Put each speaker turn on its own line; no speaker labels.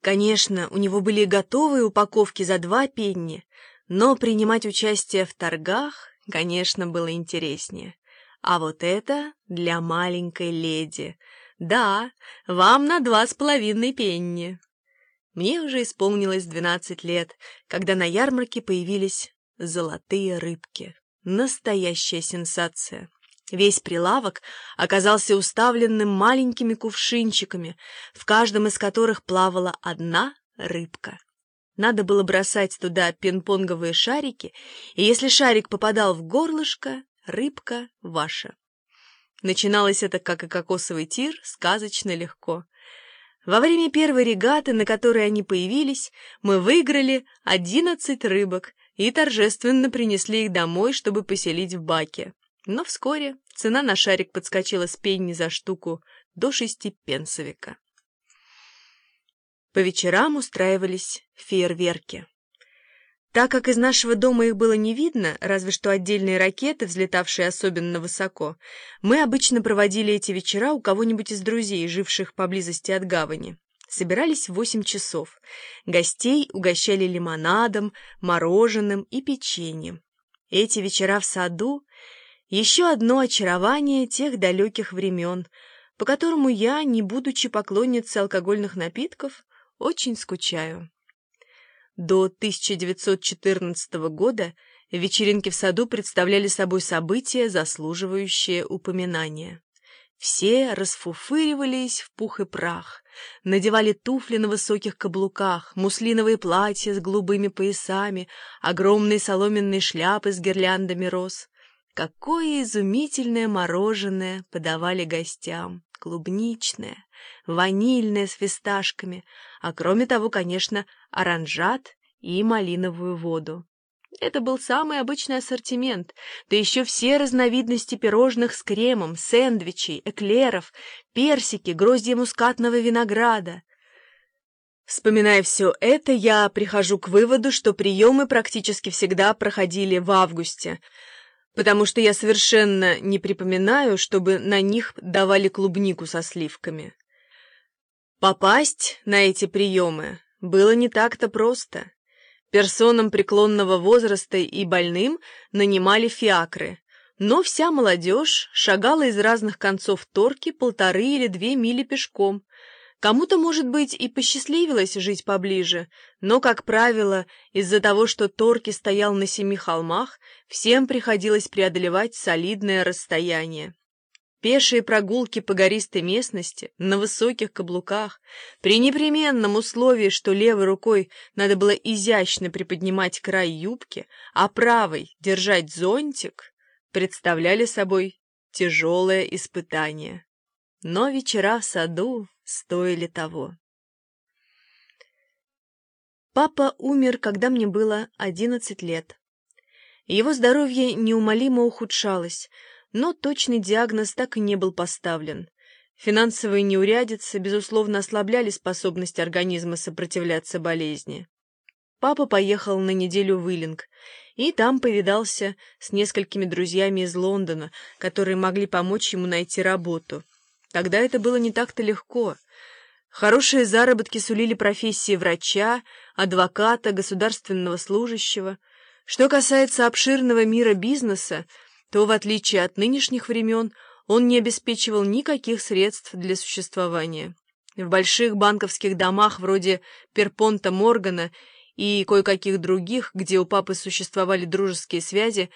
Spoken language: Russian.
Конечно, у него были готовые упаковки за два пенни, но принимать участие в торгах, конечно, было интереснее. А вот это для маленькой леди. Да, вам на два с половиной пенни. Мне уже исполнилось двенадцать лет, когда на ярмарке появились золотые рыбки. Настоящая сенсация. Весь прилавок оказался уставленным маленькими кувшинчиками, в каждом из которых плавала одна рыбка. Надо было бросать туда пинг-понговые шарики, и если шарик попадал в горлышко, рыбка ваша. Начиналось это, как и кокосовый тир, сказочно легко. Во время первой регаты, на которой они появились, мы выиграли одиннадцать рыбок и торжественно принесли их домой, чтобы поселить в баке. Но вскоре цена на шарик подскочила с пенни за штуку до шести пенсовика. По вечерам устраивались фейерверки. Так как из нашего дома их было не видно, разве что отдельные ракеты, взлетавшие особенно высоко, мы обычно проводили эти вечера у кого-нибудь из друзей, живших поблизости от гавани. Собирались в восемь часов. Гостей угощали лимонадом, мороженым и печеньем. Эти вечера в саду — еще одно очарование тех далеких времен, по которому я, не будучи поклонницей алкогольных напитков, очень скучаю. До 1914 года вечеринки в саду представляли собой события, заслуживающие упоминания. Все расфуфыривались в пух и прах, надевали туфли на высоких каблуках, муслиновые платья с голубыми поясами, огромные соломенные шляпы с гирляндами роз. Какое изумительное мороженое подавали гостям! Клубничное, ванильное с фисташками, а кроме того, конечно, оранжат и малиновую воду. Это был самый обычный ассортимент, да еще все разновидности пирожных с кремом, сэндвичей, эклеров, персики, гроздья мускатного винограда. Вспоминая все это, я прихожу к выводу, что приемы практически всегда проходили в августе, потому что я совершенно не припоминаю, чтобы на них давали клубнику со сливками. Попасть на эти приемы было не так-то просто. Персонам преклонного возраста и больным нанимали фиакры, но вся молодежь шагала из разных концов торки полторы или две мили пешком. Кому-то, может быть, и посчастливилось жить поближе, но, как правило, из-за того, что Торки стоял на семи холмах, всем приходилось преодолевать солидное расстояние. Пешие прогулки по гористой местности, на высоких каблуках, при непременном условии, что левой рукой надо было изящно приподнимать край юбки, а правой держать зонтик, представляли собой тяжелое испытание. Но вечера в саду стоили того. Папа умер, когда мне было одиннадцать лет. Его здоровье неумолимо ухудшалось — но точный диагноз так и не был поставлен. Финансовые неурядицы, безусловно, ослабляли способность организма сопротивляться болезни. Папа поехал на неделю в Иллинг, и там повидался с несколькими друзьями из Лондона, которые могли помочь ему найти работу. Тогда это было не так-то легко. Хорошие заработки сулили профессии врача, адвоката, государственного служащего. Что касается обширного мира бизнеса, то, в отличие от нынешних времен, он не обеспечивал никаких средств для существования. В больших банковских домах вроде Перпонта Моргана и кое-каких других, где у папы существовали дружеские связи,